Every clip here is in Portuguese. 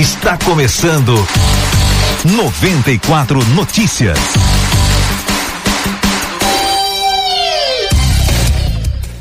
Está começando 94 Notícias.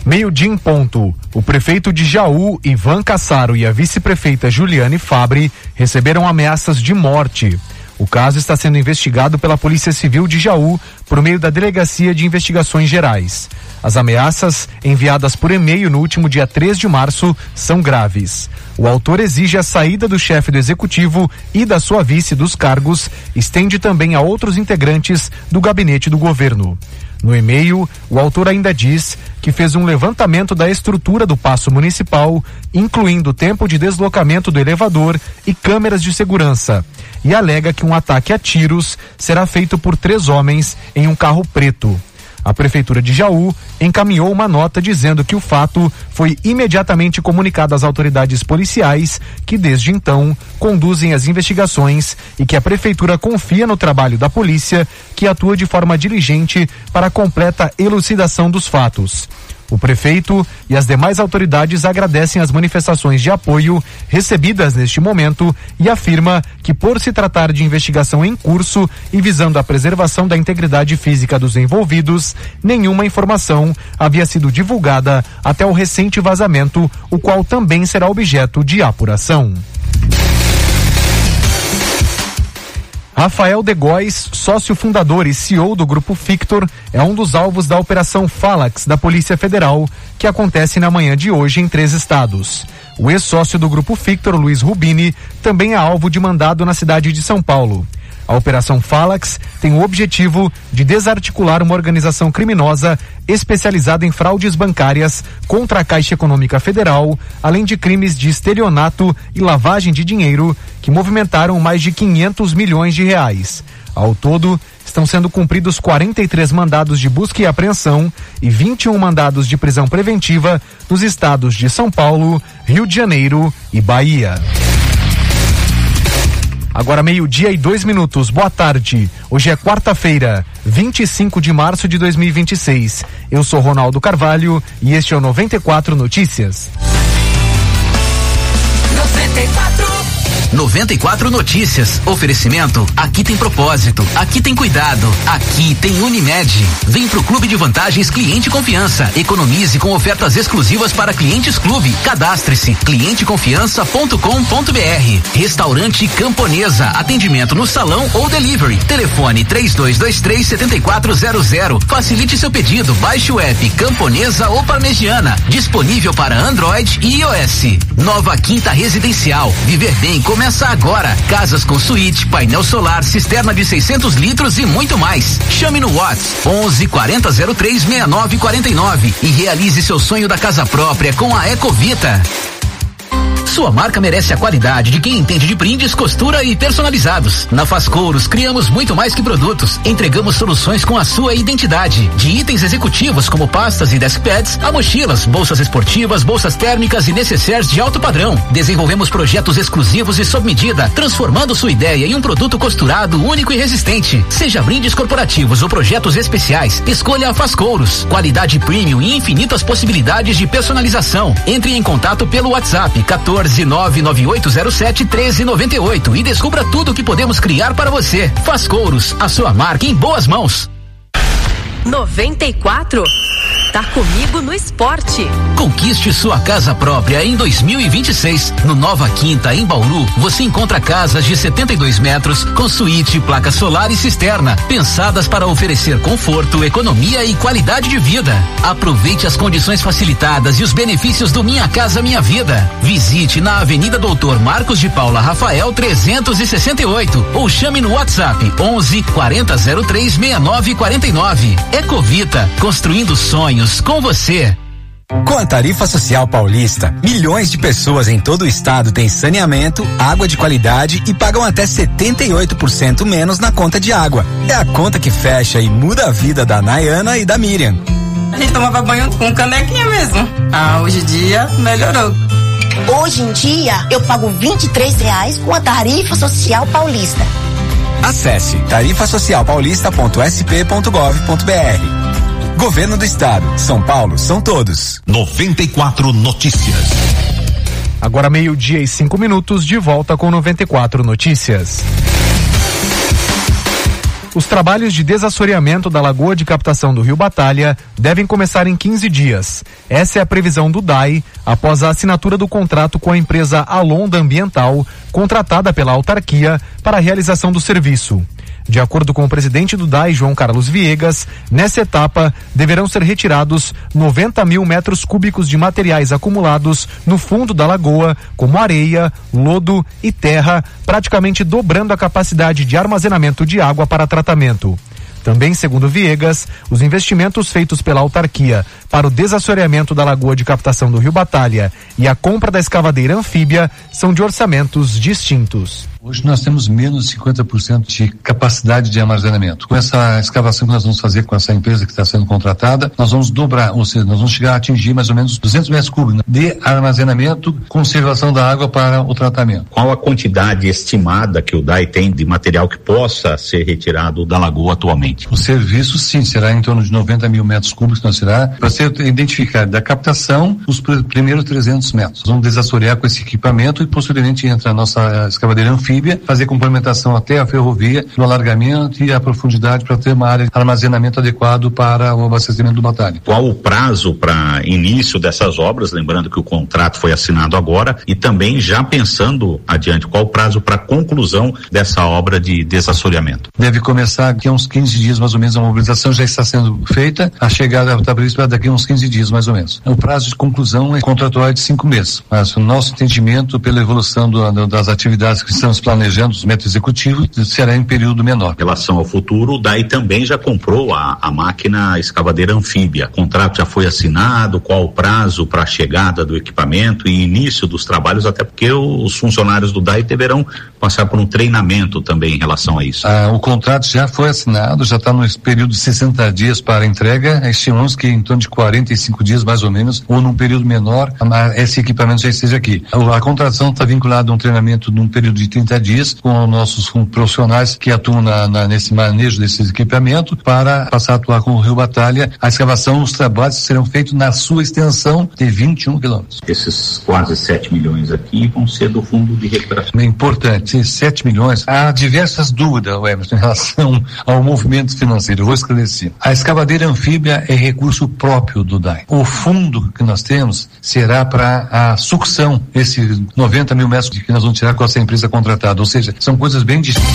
Meio-dia em ponto. O prefeito de Jaú, Ivan Cassaro, e a vice-prefeita Juliane Fabre receberam ameaças de morte. O caso está sendo investigado pela Polícia Civil de Jaú por meio da Delegacia de Investigações Gerais. As ameaças, enviadas por e-mail no último dia 3 de março, são graves. O autor exige a saída do chefe do executivo e da sua vice dos cargos, estende também a outros integrantes do gabinete do governo. No e-mail, o autor ainda diz que fez um levantamento da estrutura do passo municipal, incluindo tempo de deslocamento do elevador e câmeras de segurança, e alega que um ataque a tiros será feito por três homens em um carro preto. A Prefeitura de Jaú encaminhou uma nota dizendo que o fato foi imediatamente comunicado às autoridades policiais, que desde então conduzem as investigações e que a Prefeitura confia no trabalho da polícia, que atua de forma diligente para a completa elucidação dos fatos. O prefeito e as demais autoridades agradecem as manifestações de apoio recebidas neste momento e afirma que, por se tratar de investigação em curso e visando a preservação da integridade física dos envolvidos, nenhuma informação havia sido divulgada até o recente vazamento, o qual também será objeto de apuração. Rafael Degóis, sócio fundador e CEO do Grupo Fictor, é um dos alvos da Operação Falax da Polícia Federal, que acontece na manhã de hoje em três estados. O ex-sócio do Grupo Fictor, Luiz Rubini, também é alvo de mandado na cidade de São Paulo. A Operação Falax tem o objetivo de desarticular uma organização criminosa especializada em fraudes bancárias contra a Caixa Econômica Federal, além de crimes de estelionato e lavagem de dinheiro que movimentaram mais de 500 milhões de reais. Ao todo, estão sendo cumpridos 43 mandados de busca e apreensão e 21 mandados de prisão preventiva nos estados de São Paulo, Rio de Janeiro e Bahia. Agora meio-dia e dois minutos. Boa tarde. Hoje é quarta-feira, 25 de março de 2026. Eu sou Ronaldo Carvalho e este é o 94 Notícias. 94 94 Notícias. Oferecimento. Aqui tem propósito. Aqui tem cuidado. Aqui tem Unimed. Vem pro Clube de Vantagens Cliente Confiança. Economize com ofertas exclusivas para clientes clube. Cadastre-se. clienteconfiança.com.br. Restaurante Camponesa. Atendimento no salão ou delivery. Telefone 3223 7400. Facilite seu pedido. Baixe o app Camponesa ou Parmegiana. Disponível para Android e iOS. Nova Quinta Residencial. Viver bem com Começa agora. Casas com suíte, painel solar, cisterna de 600 litros e muito mais. Chame no Whats 11 40 03 69 49 e realize seu sonho da casa própria com a Ecovita. Sua marca merece a qualidade de quem entende de brindes, costura e personalizados. Na Fascouros, criamos muito mais que produtos. Entregamos soluções com a sua identidade. De itens executivos como pastas e deskpads, a mochilas, bolsas esportivas, bolsas térmicas e necessaires de alto padrão. Desenvolvemos projetos exclusivos e sob medida, transformando sua ideia em um produto costurado, único e resistente. Seja brindes corporativos ou projetos especiais, escolha a Fascouros. Qualidade premium e infinitas possibilidades de personalização. Entre em contato pelo WhatsApp 14 14 99807 1398 e descubra tudo o que podemos criar para você. Faz Couros, a sua marca em boas mãos. 94 Tá comigo no esporte. Conquiste sua casa própria em 2026. No Nova Quinta, em Bauru, você encontra casas de 72 metros com suíte, placa solar e cisterna, pensadas para oferecer conforto, economia e qualidade de vida. Aproveite as condições facilitadas e os benefícios do Minha Casa Minha Vida. Visite na Avenida Doutor Marcos de Paula Rafael 368 ou chame no WhatsApp 11 4003 6949. Ecovita, construindo sonhos sonhos com você. Com a Tarifa Social Paulista, milhões de pessoas em todo o estado têm saneamento, água de qualidade e pagam até 78% menos na conta de água. É a conta que fecha e muda a vida da Nayana e da Miriam. A gente tomava banho com canequinha mesmo. Ah, hoje em dia melhorou. Hoje em dia eu pago 23 reais com a Tarifa Social Paulista. Acesse tarifasocialpaulista.sp.gov.br Governo do Estado. São Paulo são todos. 94 Notícias. Agora meio-dia e cinco minutos, de volta com 94 Notícias. Os trabalhos de desassoreamento da lagoa de captação do Rio Batalha devem começar em 15 dias. Essa é a previsão do DAI após a assinatura do contrato com a empresa Alonda Ambiental, contratada pela autarquia para a realização do serviço. De acordo com o presidente do DAI, João Carlos Viegas, nessa etapa deverão ser retirados 90 mil metros cúbicos de materiais acumulados no fundo da lagoa, como areia, lodo e terra, praticamente dobrando a capacidade de armazenamento de água para tratamento. Também, segundo Viegas, os investimentos feitos pela autarquia para o desassoreamento da lagoa de captação do Rio Batalha e a compra da escavadeira anfíbia são de orçamentos distintos. Hoje nós temos menos de 50% de capacidade de armazenamento. Com essa escavação que nós vamos fazer com essa empresa que está sendo contratada, nós vamos dobrar, ou seja, nós vamos chegar a atingir mais ou menos 200 metros cúbicos de armazenamento, conservação da água para o tratamento. Qual a quantidade estimada que o DAI tem de material que possa ser retirado da lagoa atualmente? O serviço, sim, será em torno de 90 mil metros cúbicos, não será para ser identificado da captação os primeiros 300 metros. Vamos desassorear com esse equipamento e posteriormente entra a nossa escavadeira anfíbia anfíbia, fazer complementação até a ferrovia, no alargamento e a profundidade para ter uma área de armazenamento adequado para o abastecimento do batalha. Qual o prazo para início dessas obras? Lembrando que o contrato foi assinado agora e também já pensando adiante, qual o prazo para conclusão dessa obra de desassoreamento? Deve começar daqui a uns 15 dias mais ou menos, a mobilização já está sendo feita, a chegada está prevista daqui a uns 15 dias mais ou menos. O prazo de conclusão é contratual de cinco meses, mas o nosso entendimento pela evolução do, das atividades que estamos planejando os métodos executivos, será em período menor. Em relação ao futuro, o DAI também já comprou a, a máquina escavadeira anfíbia. O contrato já foi assinado, qual o prazo para a chegada do equipamento e início dos trabalhos, até porque os funcionários do DAI deverão passar por um treinamento também em relação a isso. Ah, o contrato já foi assinado, já está no período de 60 dias para entrega, estimamos que em torno de 45 dias mais ou menos, ou num período menor, esse equipamento já esteja aqui. A, a contratação está vinculada a um treinamento num período de 30 dias com nossos profissionais que atuam na, na, nesse manejo desses equipamentos para passar a atuar com o Rio Batalha. A escavação, os trabalhos serão feitos na sua extensão de 21 quilômetros. Esses quase 7 milhões aqui vão ser do fundo de recuperação. É importante 7 milhões, há diversas dúvidas, Emerson, em relação ao movimento financeiro. Eu vou esclarecer. A escavadeira anfíbia é recurso próprio do DAI. O fundo que nós temos será para a sucção, esse 90 mil metros que nós vamos tirar com essa empresa contratada. Ou seja, são coisas bem distintas.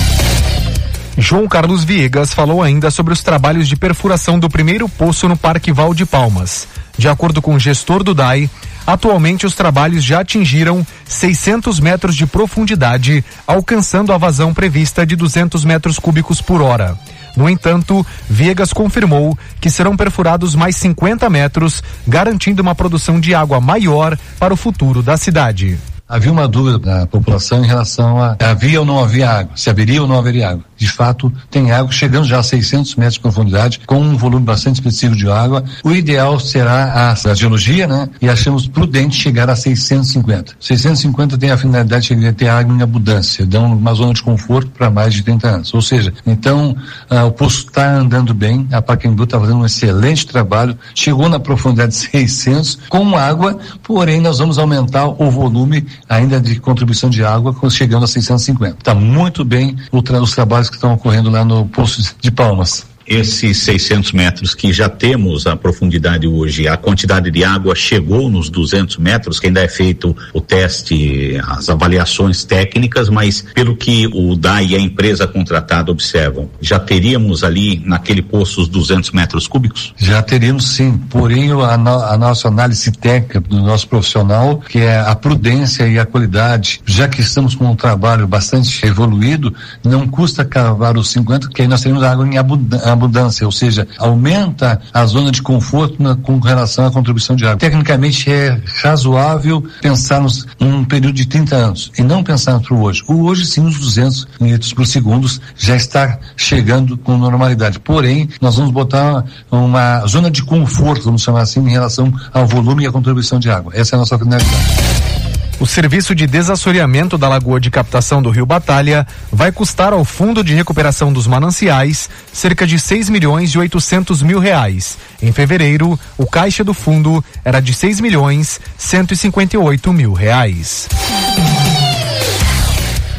João Carlos Viegas falou ainda sobre os trabalhos de perfuração do primeiro poço no Parque Val de Palmas. De acordo com o gestor do DAI, atualmente os trabalhos já atingiram 600 metros de profundidade, alcançando a vazão prevista de 200 metros cúbicos por hora. No entanto, Viegas confirmou que serão perfurados mais 50 metros, garantindo uma produção de água maior para o futuro da cidade. Havia uma dúvida da população em relação a havia ou não havia água, se haveria ou não haveria água de fato tem água chegando já a 600 metros de profundidade, com um volume bastante expressivo de água. O ideal será a, a geologia, né? E achamos prudente chegar a 650. 650 tem a finalidade de ter água em abundância, dão uma zona de conforto para mais de 30 anos. Ou seja, então ah, o poço está andando bem, a Pacaembu está fazendo um excelente trabalho, chegou na profundidade de 600 com água, porém nós vamos aumentar o volume ainda de contribuição de água chegando a 650. Está muito bem o tra os trabalhos que estão ocorrendo lá no Poço de Palmas esses 600 metros que já temos a profundidade hoje, a quantidade de água chegou nos 200 metros, que ainda é feito o teste, as avaliações técnicas, mas pelo que o DAI e a empresa contratada observam, já teríamos ali naquele poço os 200 metros cúbicos? Já teríamos sim, porém a, no, a nossa análise técnica do nosso profissional, que é a prudência e a qualidade, já que estamos com um trabalho bastante evoluído, não custa cavar os 50, porque aí nós teremos água em abundância abundância, ou seja, aumenta a zona de conforto na, com relação à contribuição de água. Tecnicamente é razoável pensarmos num período de 30 anos e não pensar para hoje. O hoje sim, os 200 litros por segundo já está chegando com normalidade. Porém, nós vamos botar uma zona de conforto, vamos chamar assim, em relação ao volume e à contribuição de água. Essa é a nossa finalidade. O serviço de desassoreamento da lagoa de captação do Rio Batalha vai custar ao Fundo de Recuperação dos Mananciais cerca de 6 milhões e 800 mil reais. Em fevereiro, o caixa do fundo era de 6 milhões 158 mil reais.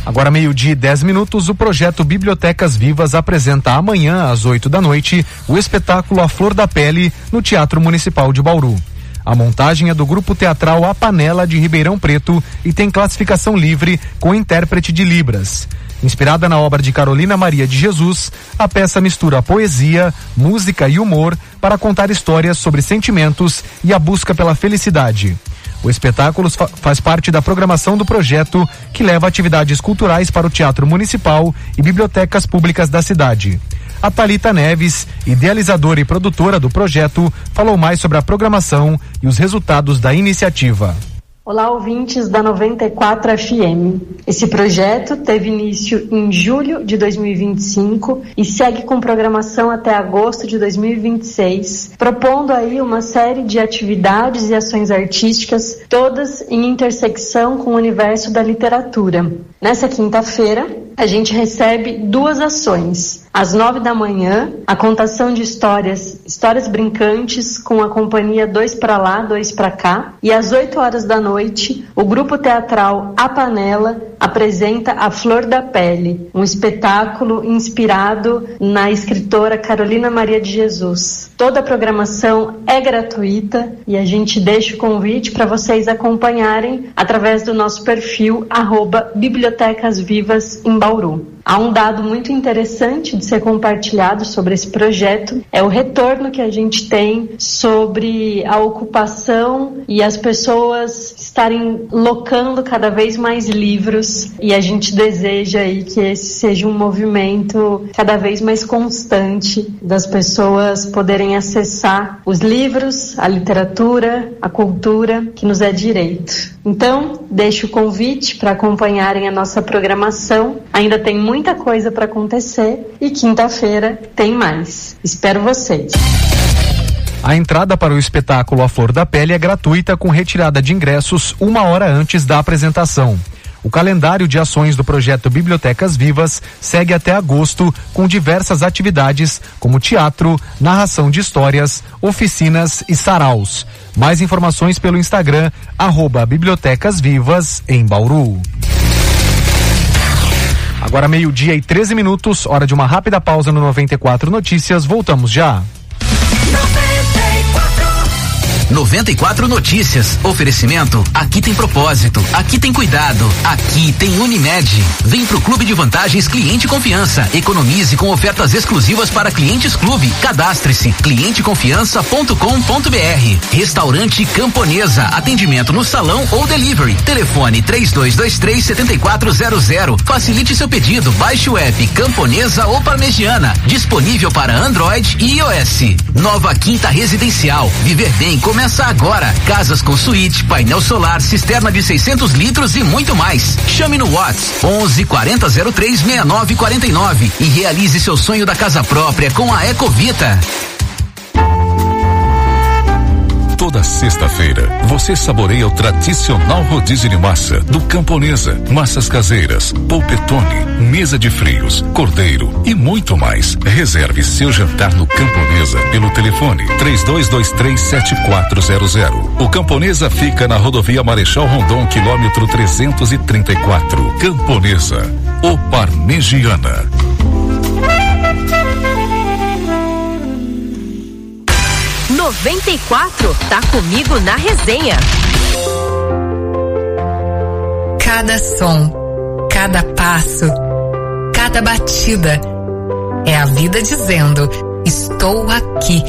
Agora, meio-dia e 10 minutos, o projeto Bibliotecas Vivas apresenta amanhã, às 8 da noite, o espetáculo A Flor da Pele no Teatro Municipal de Bauru. A montagem é do grupo teatral A Panela de Ribeirão Preto e tem classificação livre com intérprete de Libras. Inspirada na obra de Carolina Maria de Jesus, a peça mistura poesia, música e humor para contar histórias sobre sentimentos e a busca pela felicidade. O espetáculo fa faz parte da programação do projeto que leva atividades culturais para o Teatro Municipal e bibliotecas públicas da cidade. A Talita Neves, idealizadora e produtora do projeto, falou mais sobre a programação e os resultados da iniciativa. Olá, ouvintes da 94 FM. Esse projeto teve início em julho de 2025 e segue com programação até agosto de 2026, propondo aí uma série de atividades e ações artísticas, todas em intersecção com o universo da literatura. Nessa quinta-feira, a gente recebe duas ações. Às nove da manhã, a contação de histórias, histórias brincantes com a companhia Dois para Lá, Dois para Cá. E às oito horas da noite, o grupo teatral A Panela apresenta A Flor da Pele, um espetáculo inspirado na escritora Carolina Maria de Jesus. Toda a programação é gratuita e a gente deixa o convite para vocês acompanharem através do nosso perfil arroba Bibliotecas Vivas em Bauru. Há um dado muito interessante de ser compartilhado sobre esse projeto, é o retorno que a gente tem sobre a ocupação e as pessoas estarem locando cada vez mais livros e a gente deseja aí que esse seja um movimento cada vez mais constante das pessoas poderem acessar os livros, a literatura, a cultura que nos é direito. Então, deixo o convite para acompanharem a nossa programação. Ainda tem muita coisa para acontecer e quinta-feira tem mais. Espero vocês. A entrada para o espetáculo A Flor da Pele é gratuita com retirada de ingressos uma hora antes da apresentação. O calendário de ações do projeto Bibliotecas Vivas segue até agosto com diversas atividades como teatro, narração de histórias, oficinas e saraus. Mais informações pelo Instagram, arroba Bibliotecas Vivas em Bauru. Agora meio-dia e 13 minutos, hora de uma rápida pausa no 94 Notícias. Voltamos já. 94 Notícias. Oferecimento. Aqui tem propósito. Aqui tem cuidado. Aqui tem Unimed. Vem pro Clube de Vantagens Cliente Confiança. Economize com ofertas exclusivas para clientes clube. Cadastre-se. clienteconfiança.com.br. Restaurante Camponesa. Atendimento no salão ou delivery. Telefone 3223 7400. Facilite seu pedido. Baixe o app Camponesa ou Parmegiana. Disponível para Android e iOS. Nova Quinta Residencial. Viver bem com começa agora. Casas com suíte, painel solar, cisterna de 600 litros e muito mais. Chame no Whats 11 40 03 69 49 e realize seu sonho da casa própria com a Ecovita. Toda sexta-feira, você saboreia o tradicional rodízio de massa do Camponesa, massas caseiras, polpetone, mesa de frios, cordeiro e muito mais. Reserve seu jantar no Camponesa pelo telefone 32237400. O Camponesa fica na rodovia Marechal Rondon, quilômetro 334. Camponesa, o Parmegiana. 94 tá comigo na resenha. Cada som, cada passo, cada batida é a vida dizendo: estou aqui.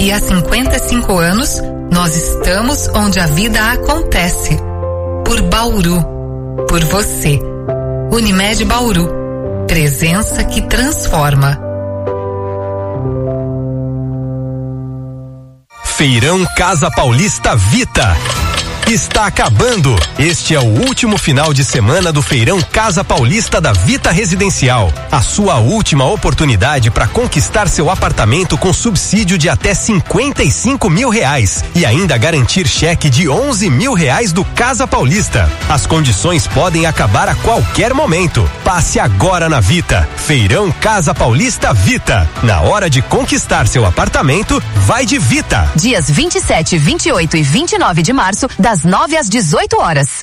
E há 55 anos nós estamos onde a vida acontece. Por Bauru, por você. Unimed Bauru. Presença que transforma. Feirão Casa Paulista Vita. Está acabando. Este é o último final de semana do Feirão Casa Paulista da Vita Residencial. A sua última oportunidade para conquistar seu apartamento com subsídio de até 55 mil reais e ainda garantir cheque de 11 mil reais do Casa Paulista. As condições podem acabar a qualquer momento. Passe agora na Vita. Feirão Casa Paulista Vita. Na hora de conquistar seu apartamento, vai de Vita. Dias 27, 28 e 29 de março, das 9 às 18 horas.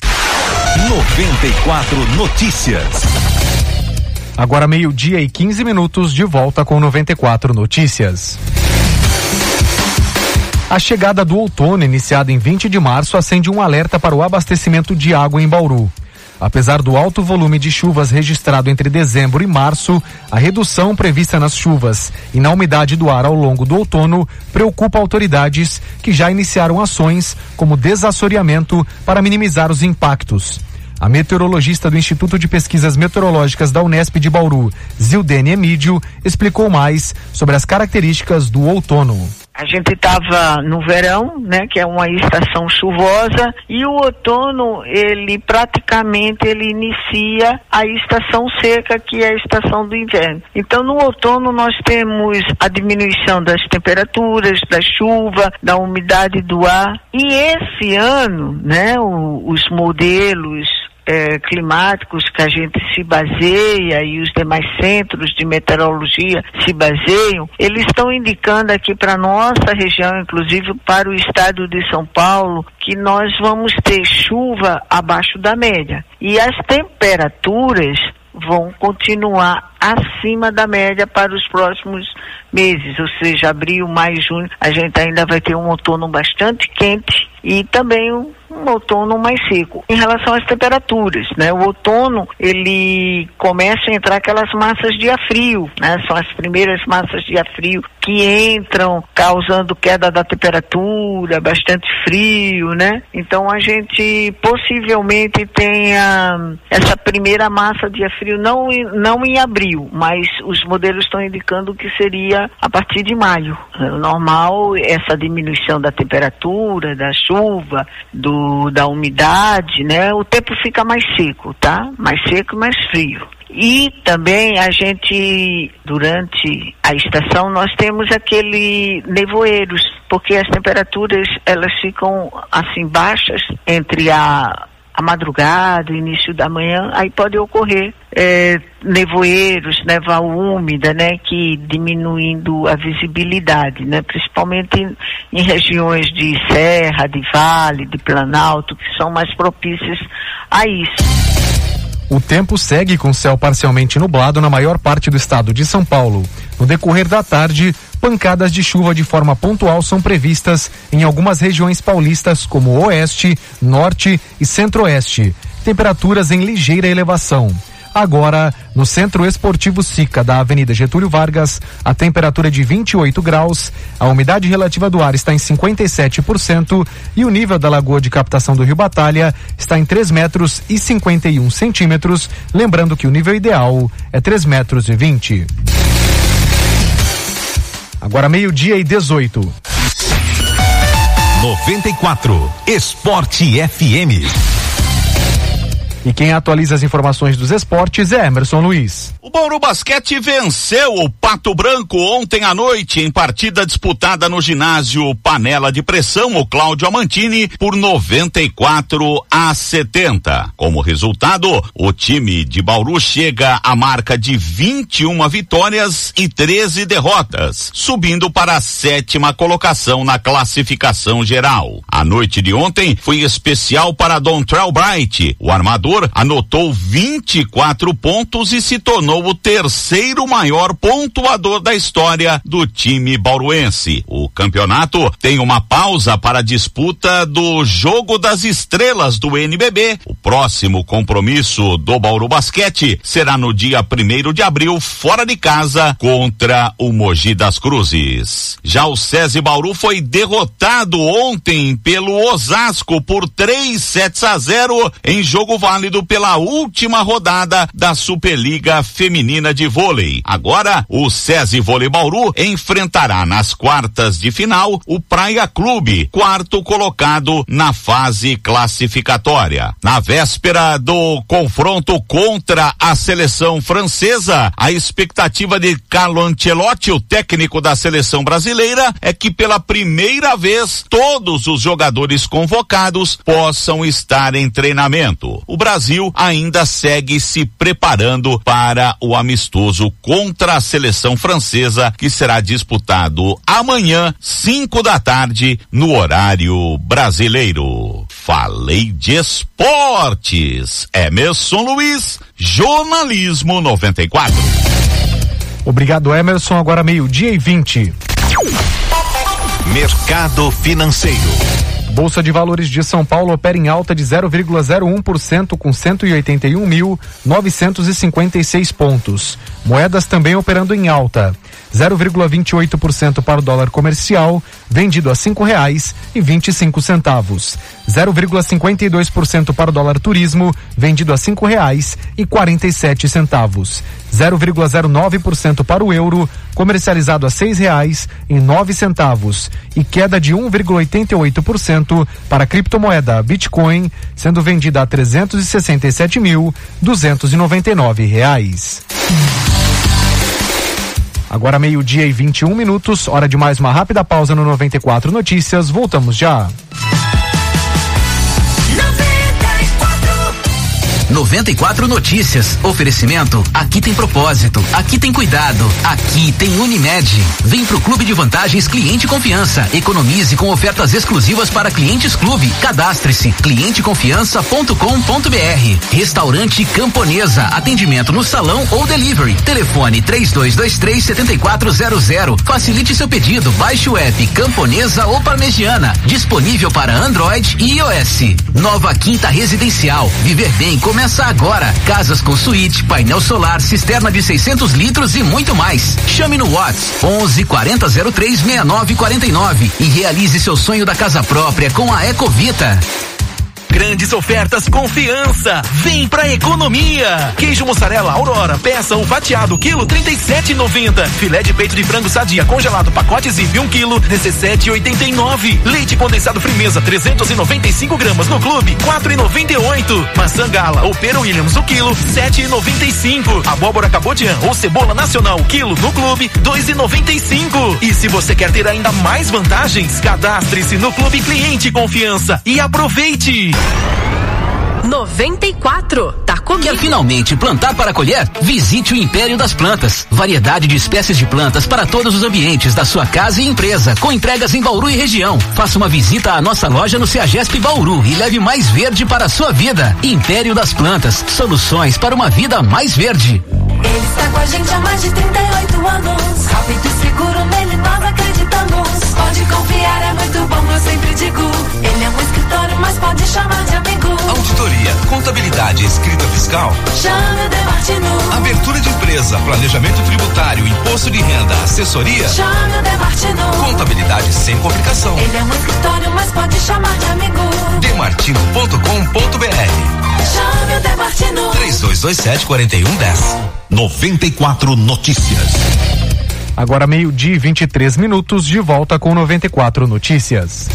94 Notícias. Agora meio-dia e 15 minutos, de volta com 94 Notícias. A chegada do outono, iniciada em 20 de março, acende um alerta para o abastecimento de água em Bauru. Apesar do alto volume de chuvas registrado entre dezembro e março, a redução prevista nas chuvas e na umidade do ar ao longo do outono preocupa autoridades que já iniciaram ações como desassoreamento para minimizar os impactos. A meteorologista do Instituto de Pesquisas Meteorológicas da Unesp de Bauru, Zildene Emídio, explicou mais sobre as características do outono. A gente estava no verão, né, que é uma estação chuvosa, e o outono ele praticamente ele inicia a estação seca, que é a estação do inverno. Então, no outono nós temos a diminuição das temperaturas, da chuva, da umidade do ar. E esse ano, né, o, os modelos eh, climáticos que a gente se baseia e os demais centros de meteorologia se baseiam, eles estão indicando aqui para nossa região, inclusive para o estado de São Paulo, que nós vamos ter chuva abaixo da média. E as temperaturas vão continuar acima da média para os próximos meses, ou seja, abril, maio, junho, a gente ainda vai ter um outono bastante quente e também um, um, outono mais seco. Em relação às temperaturas, né? O outono, ele começa a entrar aquelas massas de ar frio, né? São as primeiras massas de ar frio que entram causando queda da temperatura, bastante frio, né? Então a gente possivelmente tenha essa primeira massa de ar frio não, não em abril, mas os modelos estão indicando que seria a partir de maio. O normal, essa diminuição da temperatura, da chuva, do, da umidade, né? O tempo fica mais seco, tá? Mais seco e mais frio. E também a gente, durante a estação, nós temos aquele nevoeiros, porque as temperaturas elas ficam assim baixas entre a, a madrugada, início da manhã, aí pode ocorrer é, nevoeiros, neva úmida, né, que diminuindo a visibilidade, né, principalmente em, em regiões de serra, de vale, de planalto, que são mais propícias a isso. O tempo segue com céu parcialmente nublado na maior parte do estado de São Paulo. No decorrer da tarde, pancadas de chuva de forma pontual são previstas em algumas regiões paulistas, como Oeste, Norte e Centro-Oeste. Temperaturas em ligeira elevação. Agora, no Centro Esportivo Sica da Avenida Getúlio Vargas, a temperatura é de 28 graus, a umidade relativa do ar está em 57% e o nível da lagoa de captação do Rio Batalha está em 3 metros e 51 centímetros, lembrando que o nível ideal é 3 metros e 20. Agora meio-dia e 18. 94 Esporte FM. E quem atualiza as informações dos esportes é Emerson Luiz. O Bauru Basquete venceu o Pato Branco ontem à noite em partida disputada no ginásio Panela de Pressão, o Cláudio Amantini, por 94 a 70. Como resultado, o time de Bauru chega à marca de 21 vitórias e 13 derrotas, subindo para a sétima colocação na classificação geral. A noite de ontem foi especial para Don Bright, o armador anotou 24 pontos e se tornou o terceiro maior pontuador da história do time bauruense. O campeonato tem uma pausa para a disputa do Jogo das Estrelas do NBB. O próximo compromisso do Bauru Basquete será no dia primeiro de abril, fora de casa, contra o Mogi das Cruzes. Já o SESI Bauru foi derrotado ontem pelo Osasco por 3 sets a 0 em jogo válido válido pela última rodada da Superliga Feminina de Vôlei. Agora, o SESI Vôlei Bauru enfrentará nas quartas de final o Praia Clube, quarto colocado na fase classificatória. Na véspera do confronto contra a seleção francesa, a expectativa de Carlo Ancelotti, o técnico da seleção brasileira, é que pela primeira vez todos os jogadores convocados possam estar em treinamento. O Brasil ainda segue se preparando para o amistoso contra a seleção francesa, que será disputado amanhã, 5 da tarde, no horário brasileiro. Falei de esportes. Emerson Luiz, jornalismo 94. Obrigado, Emerson. Agora meio-dia e 20. Mercado Financeiro. Bolsa de Valores de São Paulo opera em alta de 0,01% com 181.956 pontos. Moedas também operando em alta. 0,28% para o dólar comercial, vendido a cinco reais e vinte e cinco centavos. 0,52% para o dólar turismo, vendido a cinco reais e quarenta e sete centavos. 0,09% para o euro, comercializado a seis reais e nove centavos. E queda de 1,88% para a criptomoeda Bitcoin, sendo vendida a trezentos e sessenta e sete mil duzentos e noventa e nove reais. Agora meio-dia e 21 minutos, hora de mais uma rápida pausa no 94 Notícias. Voltamos já. 94 Notícias. Oferecimento. Aqui tem propósito. Aqui tem cuidado. Aqui tem Unimed. Vem pro Clube de Vantagens Cliente Confiança. Economize com ofertas exclusivas para clientes clube. Cadastre-se. clienteconfiança.com.br. Restaurante Camponesa. Atendimento no salão ou delivery. Telefone 3223 7400. Facilite seu pedido. Baixe o app Camponesa ou Parmegiana. Disponível para Android e iOS. Nova Quinta Residencial. Viver bem começa agora. Casas com suíte, painel solar, cisterna de 600 litros e muito mais. Chame no Whats 11 40 03 69 49 e realize seu sonho da casa própria com a Ecovita. Grandes ofertas confiança. Vem pra economia. Queijo mussarela Aurora, peça ou fatiado, quilo 37,90. Filé de peito de frango sadia congelado, pacote zip 1 um quilo, 17,89. Leite condensado Frimeza 395 gramas no clube, 4,98. Maçã gala ou pera Williams o quilo, 7,95. Abóbora cabotian ou cebola nacional quilo no clube, 2,95. E se você quer ter ainda mais vantagens, cadastre-se no Clube Cliente Confiança e aproveite. 94. Tá comigo. Quer finalmente plantar para colher? Visite o Império das Plantas. Variedade de espécies de plantas para todos os ambientes da sua casa e empresa, com entregas em Bauru e região. Faça uma visita à nossa loja no Ceagesp Bauru e leve mais verde para a sua vida. Império das Plantas. Soluções para uma vida mais verde. Ele está com a gente há mais de 38 anos. Rápido e seguro, nele nós acreditamos. Pode confiar, é muito bom, eu sempre digo. Ele é um escritório, mas pode chamar de amigo. Auditoria, contabilidade, escrita fiscal. Chame o Demartino. Abertura de empresa, planejamento tributário, imposto de renda, assessoria. Chame o Demartino. Contabilidade sem complicação. Ele é um escritório, mas pode chamar de amigo. Demartino.com.br Chame o Demartino. 3227 4110. 94 Notícias. Agora meio-dia e 23 minutos, de volta com 94 Notícias.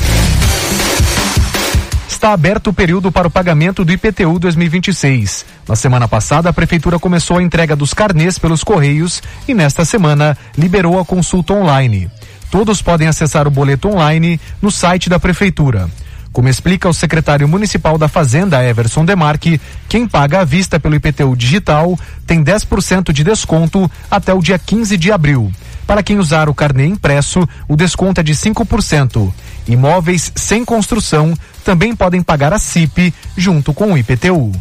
Está aberto o período para o pagamento do IPTU 2026. Na semana passada, a Prefeitura começou a entrega dos carnês pelos Correios e, nesta semana, liberou a consulta online. Todos podem acessar o boleto online no site da Prefeitura. Como explica o secretário municipal da Fazenda, Everson Demarque, quem paga à vista pelo IPTU digital tem 10% de desconto até o dia 15 de abril. Para quem usar o carnê impresso, o desconto é de 5%. Imóveis sem construção também podem pagar a CIP junto com o IPTU.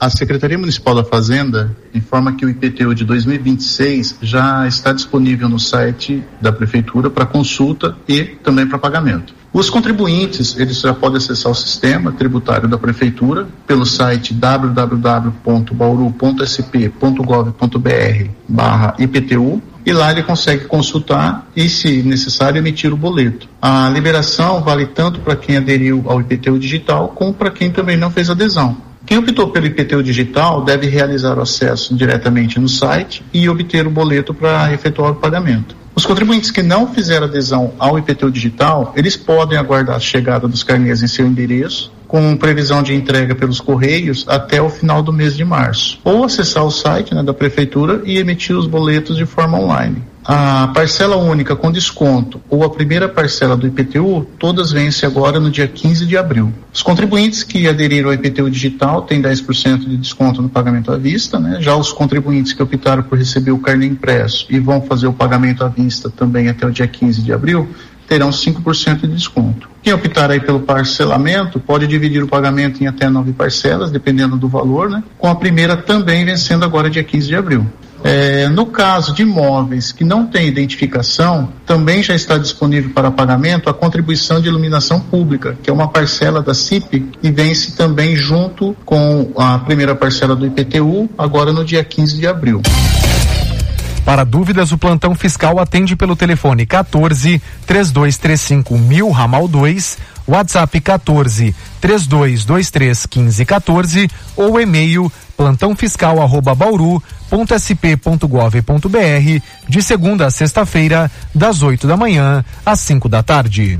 A Secretaria Municipal da Fazenda informa que o IPTU de 2026 já está disponível no site da Prefeitura para consulta e também para pagamento. Os contribuintes, eles já podem acessar o sistema tributário da Prefeitura pelo site www.bauru.sp.gov.br barra IPTU e lá ele consegue consultar e, se necessário, emitir o boleto. A liberação vale tanto para quem aderiu ao IPTU digital como para quem também não fez adesão. Quem optou pelo IPTU digital deve realizar o acesso diretamente no site e obter o boleto para efetuar o pagamento. Os contribuintes que não fizeram adesão ao IPTU digital, eles podem aguardar a chegada dos carnês em seu endereço, com previsão de entrega pelos correios até o final do mês de março, ou acessar o site né, da prefeitura e emitir os boletos de forma online. A parcela única com desconto ou a primeira parcela do IPTU, todas vencem agora no dia 15 de abril. Os contribuintes que aderiram ao IPTU digital têm 10% de desconto no pagamento à vista, né? Já os contribuintes que optaram por receber o carnê impresso e vão fazer o pagamento à vista também até o dia 15 de abril, terão 5% de desconto. Quem optar aí pelo parcelamento pode dividir o pagamento em até nove parcelas, dependendo do valor, né? Com a primeira também vencendo agora dia 15 de abril. É, no caso de imóveis que não têm identificação, também já está disponível para pagamento a contribuição de iluminação pública, que é uma parcela da CIP e vence também junto com a primeira parcela do IPTU, agora no dia 15 de abril. Para dúvidas, o plantão fiscal atende pelo telefone 14 3235 mil ramal 2, WhatsApp 14 3223 1514 ou e-mail plantãofiscal@bauru.sp.gov.br de segunda a sexta-feira, das 8 da manhã às 5 da tarde.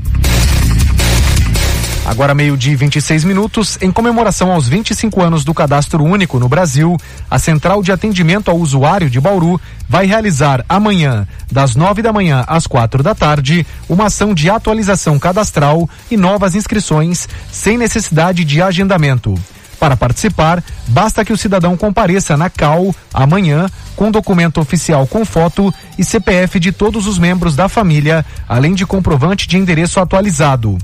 Agora meio-dia e 26 minutos, em comemoração aos 25 anos do Cadastro Único no Brasil, a Central de Atendimento ao Usuário de Bauru vai realizar amanhã, das 9 da manhã às quatro da tarde, uma ação de atualização cadastral e novas inscrições, sem necessidade de agendamento. Para participar, basta que o cidadão compareça na CAL amanhã com documento oficial com foto e CPF de todos os membros da família, além de comprovante de endereço atualizado.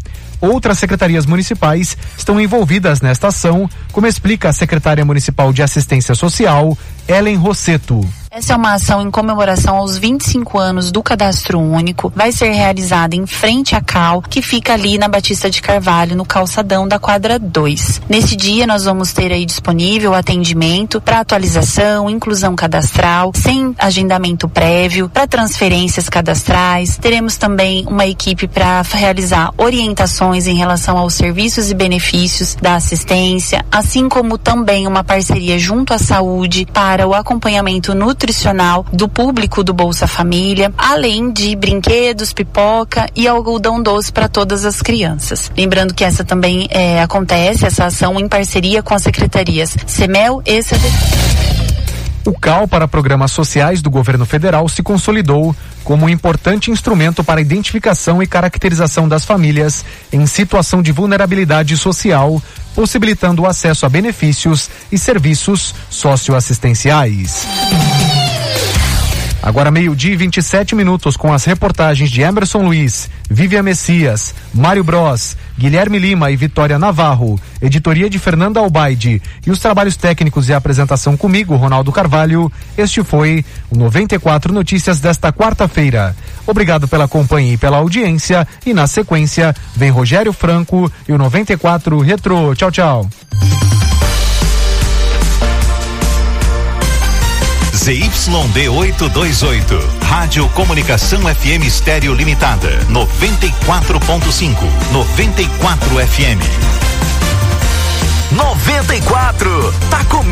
Outras secretarias municipais estão envolvidas nesta ação, como explica a secretária municipal de Assistência Social, Ellen Rosseto. Essa é uma ação em comemoração aos 25 anos do Cadastro Único. Vai ser realizada em frente à Cal, que fica ali na Batista de Carvalho, no calçadão da quadra 2. Nesse dia, nós vamos ter aí disponível atendimento para atualização, inclusão cadastral, sem agendamento prévio, para transferências cadastrais. Teremos também uma equipe para realizar orientações em relação aos serviços e benefícios da assistência, assim como também uma parceria junto à saúde para o acompanhamento nutricional nutricional do público do Bolsa Família, além de brinquedos, pipoca e algodão doce para todas as crianças. Lembrando que essa também é, acontece, essa ação em parceria com as secretarias CEMEL e CDC. O CAL para programas sociais do governo federal se consolidou como um importante instrumento para a identificação e caracterização das famílias em situação de vulnerabilidade social, possibilitando o acesso a benefícios e serviços socioassistenciais. Agora meio-dia e 27 minutos com as reportagens de Emerson Luiz, Vivian Messias, Mário Bros, Guilherme Lima e Vitória Navarro, editoria de Fernanda Albaide e os trabalhos técnicos e a apresentação comigo, Ronaldo Carvalho. Este foi o 94 Notícias desta quarta-feira. Obrigado pela companhia e pela audiência e na sequência vem Rogério Franco e o 94 Retro. Tchau, tchau. ZYD 828. Rádio Comunicação FM Estéreo Limitada. 94.5. 94 FM. 94. Tá com